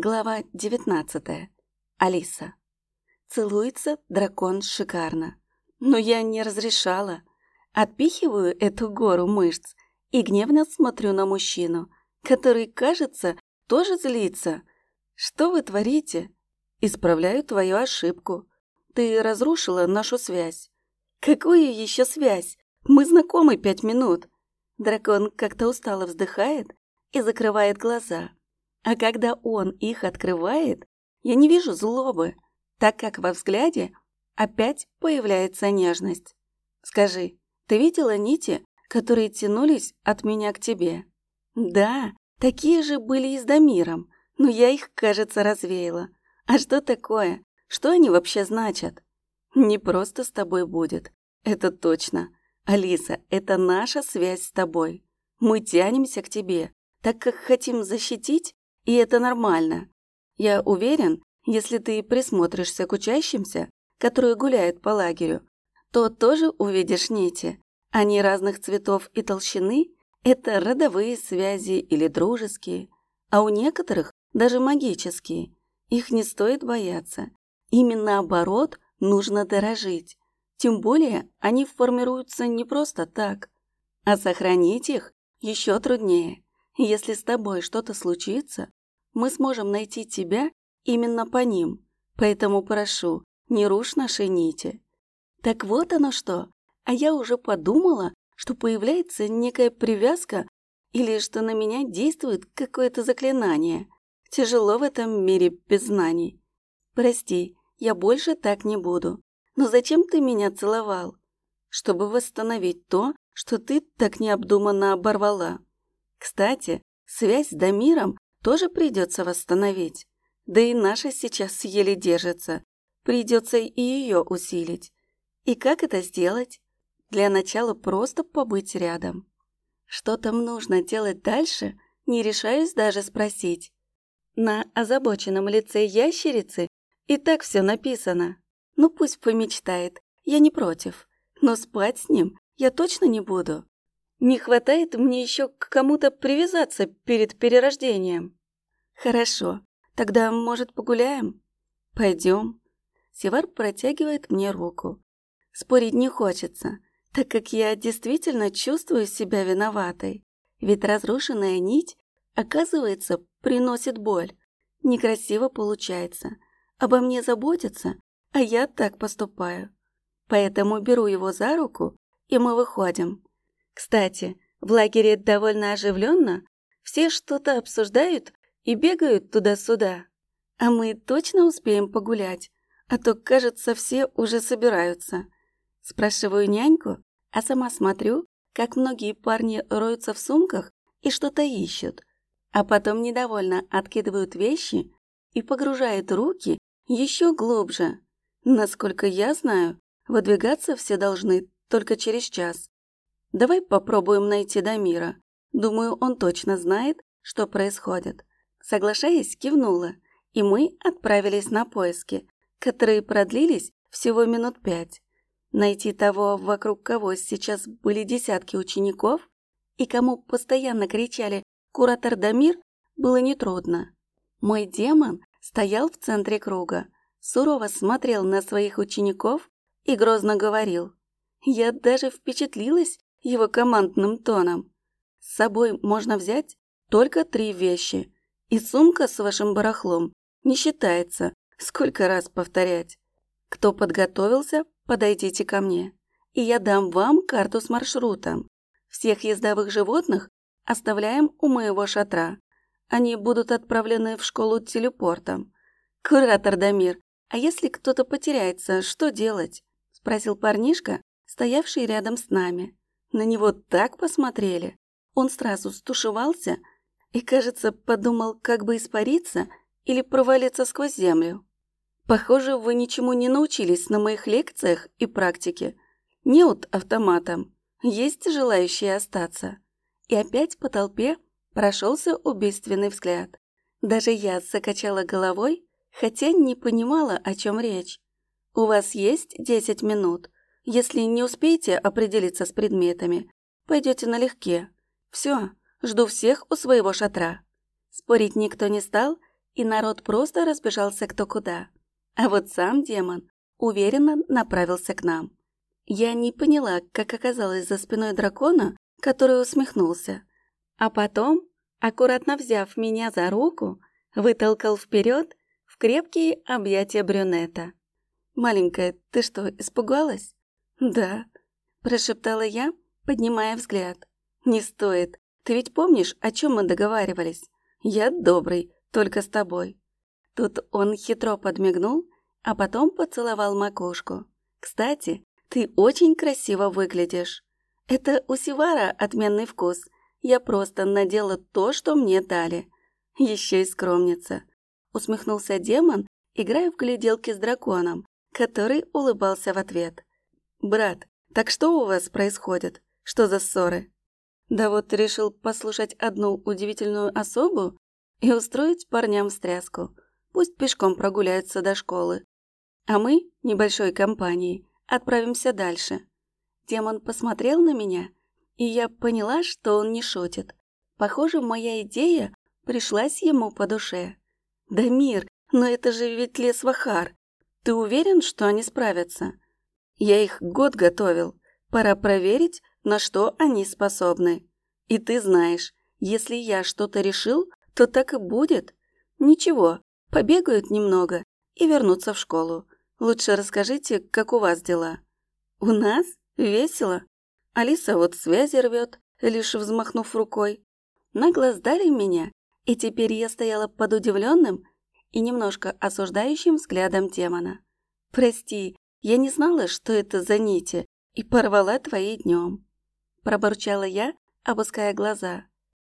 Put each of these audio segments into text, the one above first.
Глава 19. Алиса. Целуется дракон шикарно. Но я не разрешала. Отпихиваю эту гору мышц и гневно смотрю на мужчину, который, кажется, тоже злится. Что вы творите? Исправляю твою ошибку. Ты разрушила нашу связь. Какую еще связь? Мы знакомы пять минут. Дракон как-то устало вздыхает и закрывает глаза. А когда он их открывает, я не вижу злобы, так как во взгляде опять появляется нежность. Скажи, ты видела нити, которые тянулись от меня к тебе? Да, такие же были и с Дамиром, но я их, кажется, развеяла. А что такое? Что они вообще значат? Не просто с тобой будет, это точно. Алиса, это наша связь с тобой. Мы тянемся к тебе, так как хотим защитить и это нормально. Я уверен, если ты присмотришься к учащимся, которые гуляют по лагерю, то тоже увидишь нити. Они разных цветов и толщины – это родовые связи или дружеские, а у некоторых даже магические. Их не стоит бояться. Именно наоборот нужно дорожить. Тем более они формируются не просто так. А сохранить их еще труднее. Если с тобой что-то случится, мы сможем найти тебя именно по ним. Поэтому прошу, не рушь наши нити. Так вот оно что. А я уже подумала, что появляется некая привязка или что на меня действует какое-то заклинание. Тяжело в этом мире без знаний. Прости, я больше так не буду. Но зачем ты меня целовал? Чтобы восстановить то, что ты так необдуманно оборвала. Кстати, связь с Дамиром тоже придется восстановить. Да и наша сейчас еле держится. Придется и ее усилить. И как это сделать? Для начала просто побыть рядом. Что там нужно делать дальше, не решаюсь даже спросить. На озабоченном лице ящерицы и так все написано. Ну пусть помечтает, я не против. Но спать с ним я точно не буду. Не хватает мне еще к кому-то привязаться перед перерождением. Хорошо, тогда, может, погуляем? Пойдем. Севар протягивает мне руку. Спорить не хочется, так как я действительно чувствую себя виноватой. Ведь разрушенная нить, оказывается, приносит боль. Некрасиво получается. Обо мне заботятся, а я так поступаю. Поэтому беру его за руку, и мы выходим. Кстати, в лагере довольно оживленно, все что-то обсуждают и бегают туда-сюда. А мы точно успеем погулять, а то, кажется, все уже собираются. Спрашиваю няньку, а сама смотрю, как многие парни роются в сумках и что-то ищут, а потом недовольно откидывают вещи и погружают руки еще глубже. Насколько я знаю, выдвигаться все должны только через час. Давай попробуем найти Дамира. Думаю, он точно знает, что происходит. Соглашаясь, кивнула, и мы отправились на поиски, которые продлились всего минут пять. Найти того, вокруг кого сейчас были десятки учеников, и кому постоянно кричали «Куратор Дамир», было нетрудно. Мой демон стоял в центре круга, сурово смотрел на своих учеников и грозно говорил. Я даже впечатлилась его командным тоном. С собой можно взять только три вещи. И сумка с вашим барахлом не считается. Сколько раз повторять? Кто подготовился, подойдите ко мне. И я дам вам карту с маршрутом. Всех ездовых животных оставляем у моего шатра. Они будут отправлены в школу телепортом. Куратор Дамир, а если кто-то потеряется, что делать? Спросил парнишка, стоявший рядом с нами. На него так посмотрели. Он сразу стушевался и, кажется, подумал, как бы испариться или провалиться сквозь землю. Похоже, вы ничему не научились на моих лекциях и практике. Неуд автоматом. Есть желающие остаться. И опять по толпе прошелся убийственный взгляд. Даже я закачала головой, хотя не понимала, о чем речь. У вас есть десять минут. Если не успеете определиться с предметами, пойдете налегке. Все, жду всех у своего шатра. Спорить никто не стал, и народ просто разбежался кто куда. А вот сам демон уверенно направился к нам. Я не поняла, как оказалось за спиной дракона, который усмехнулся. А потом, аккуратно взяв меня за руку, вытолкал вперед в крепкие объятия брюнета. «Маленькая, ты что, испугалась?» «Да», – прошептала я, поднимая взгляд. «Не стоит. Ты ведь помнишь, о чем мы договаривались? Я добрый, только с тобой». Тут он хитро подмигнул, а потом поцеловал макушку. «Кстати, ты очень красиво выглядишь. Это у Сивара отменный вкус. Я просто надела то, что мне дали. Еще и скромница». Усмехнулся демон, играя в гляделки с драконом, который улыбался в ответ. «Брат, так что у вас происходит? Что за ссоры?» Да вот решил послушать одну удивительную особу и устроить парням встряску. Пусть пешком прогуляются до школы. А мы, небольшой компанией, отправимся дальше. Демон посмотрел на меня, и я поняла, что он не шутит. Похоже, моя идея пришлась ему по душе. «Да мир, но это же ведь лес Вахар. Ты уверен, что они справятся? Я их год готовил. Пора проверить, на что они способны. И ты знаешь, если я что-то решил, то так и будет. Ничего, побегают немного и вернутся в школу. Лучше расскажите, как у вас дела. У нас? Весело. Алиса вот связи рвет, лишь взмахнув рукой. Нагло сдали меня, и теперь я стояла под удивленным и немножко осуждающим взглядом демона. «Прости, я не знала, что это за нити, и порвала твои днем. Пробурчала я, опуская глаза.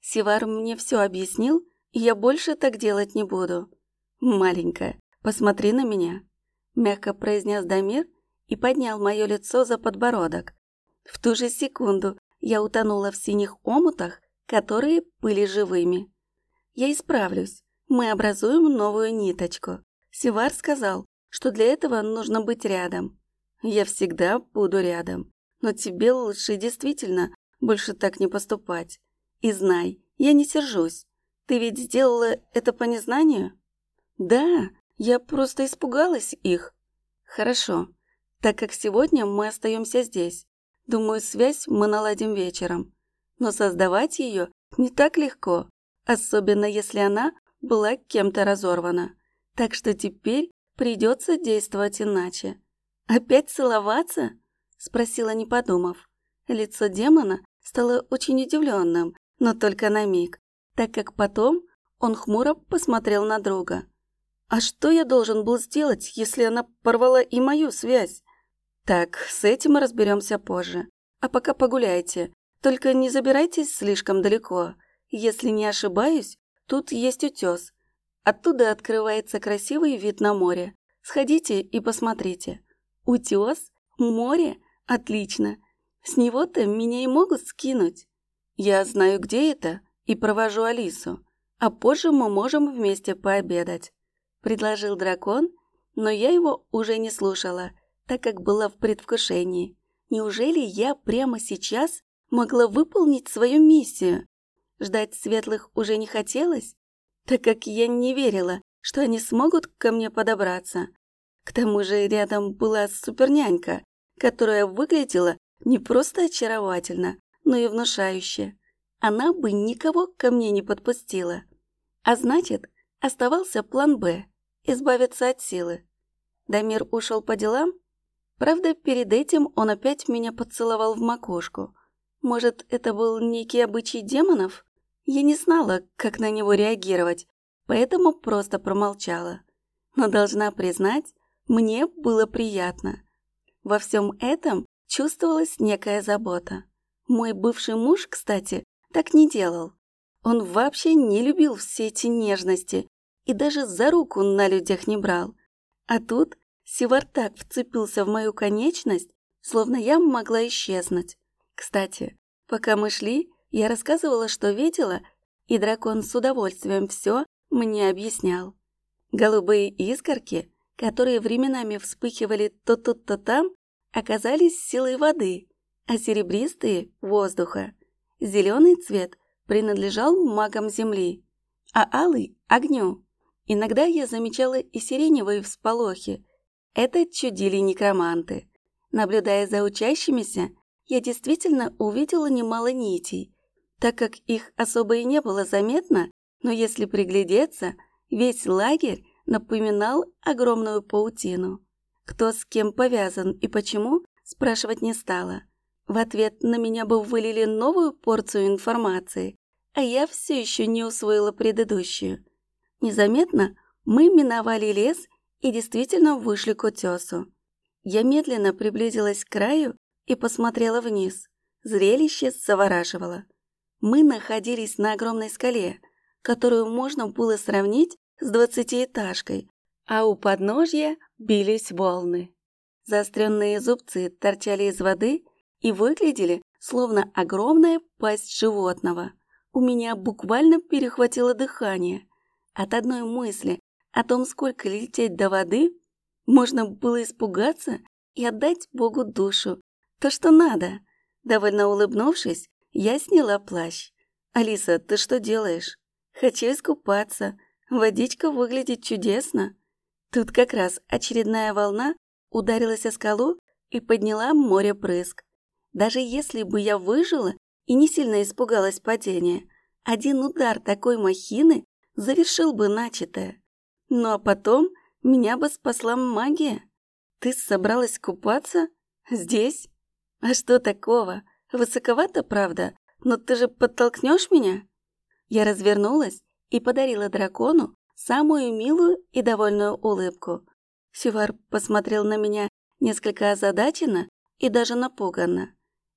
Сивар мне все объяснил, и я больше так делать не буду. Маленькая, посмотри на меня. Мягко произнес Дамир и поднял мое лицо за подбородок. В ту же секунду я утонула в синих омутах, которые были живыми. Я исправлюсь. Мы образуем новую ниточку. Сивар сказал, что для этого нужно быть рядом. Я всегда буду рядом. Но тебе лучше действительно больше так не поступать. И знай, я не сержусь. Ты ведь сделала это по незнанию? Да, я просто испугалась их. Хорошо, так как сегодня мы остаемся здесь. Думаю, связь мы наладим вечером. Но создавать ее не так легко, особенно если она была кем-то разорвана. Так что теперь придется действовать иначе. «Опять целоваться?» – спросила, не подумав. Лицо демона стало очень удивленным, но только на миг, так как потом он хмуро посмотрел на друга. «А что я должен был сделать, если она порвала и мою связь?» «Так, с этим мы разберемся позже. А пока погуляйте. Только не забирайтесь слишком далеко. Если не ошибаюсь, тут есть утес. Оттуда открывается красивый вид на море. Сходите и посмотрите. Утес? Море? Отлично. С него-то меня и могут скинуть. Я знаю, где это, и провожу Алису. А позже мы можем вместе пообедать. Предложил дракон, но я его уже не слушала, так как была в предвкушении. Неужели я прямо сейчас могла выполнить свою миссию? Ждать светлых уже не хотелось, так как я не верила, что они смогут ко мне подобраться. К тому же рядом была супернянька, которая выглядела не просто очаровательно, но и внушающе. Она бы никого ко мне не подпустила. А значит, оставался план «Б» – избавиться от силы. Дамир ушел по делам? Правда, перед этим он опять меня поцеловал в макушку. Может, это был некий обычай демонов? Я не знала, как на него реагировать, поэтому просто промолчала. Но должна признать, мне было приятно. Во всем этом чувствовалась некая забота. Мой бывший муж, кстати, так не делал. Он вообще не любил все эти нежности и даже за руку на людях не брал. А тут Сивар так вцепился в мою конечность, словно я могла исчезнуть. Кстати, пока мы шли, я рассказывала, что видела, и дракон с удовольствием все мне объяснял. Голубые искорки, которые временами вспыхивали то тут, то там, оказались силой воды, а серебристые – воздуха. Зеленый цвет принадлежал магам Земли, а алый – огню. Иногда я замечала и сиреневые всполохи. Это чудили некроманты. Наблюдая за учащимися, я действительно увидела немало нитей. Так как их особо и не было заметно, но если приглядеться, весь лагерь напоминал огромную паутину. Кто с кем повязан и почему, спрашивать не стала. В ответ на меня бы вылили новую порцию информации, а я все еще не усвоила предыдущую. Незаметно мы миновали лес и действительно вышли к утесу. Я медленно приблизилась к краю и посмотрела вниз. Зрелище завораживало. Мы находились на огромной скале, которую можно было сравнить с двадцатиэтажкой, а у подножья бились волны. Заостренные зубцы торчали из воды и выглядели, словно огромная пасть животного. У меня буквально перехватило дыхание. От одной мысли о том, сколько лететь до воды, можно было испугаться и отдать Богу душу. То, что надо. Довольно улыбнувшись, я сняла плащ. «Алиса, ты что делаешь?» «Хочу искупаться. Водичка выглядит чудесно». Тут как раз очередная волна ударилась о скалу и подняла море прыск. Даже если бы я выжила и не сильно испугалась падения, один удар такой махины завершил бы начатое. Ну а потом меня бы спасла магия. Ты собралась купаться? Здесь? А что такого? Высоковато, правда? Но ты же подтолкнешь меня? Я развернулась и подарила дракону самую милую и довольную улыбку. Сювар посмотрел на меня несколько озадаченно и даже напуганно.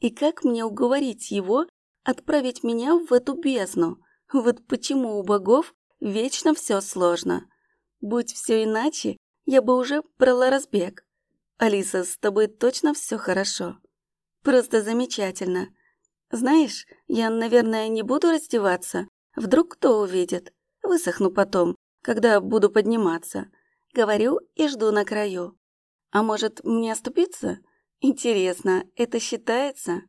И как мне уговорить его отправить меня в эту бездну? Вот почему у богов вечно все сложно. Будь все иначе, я бы уже брала разбег. Алиса, с тобой точно все хорошо. Просто замечательно. Знаешь, я, наверное, не буду раздеваться. Вдруг кто увидит. Высохну потом, когда буду подниматься. Говорю и жду на краю. А может, мне оступиться? Интересно, это считается?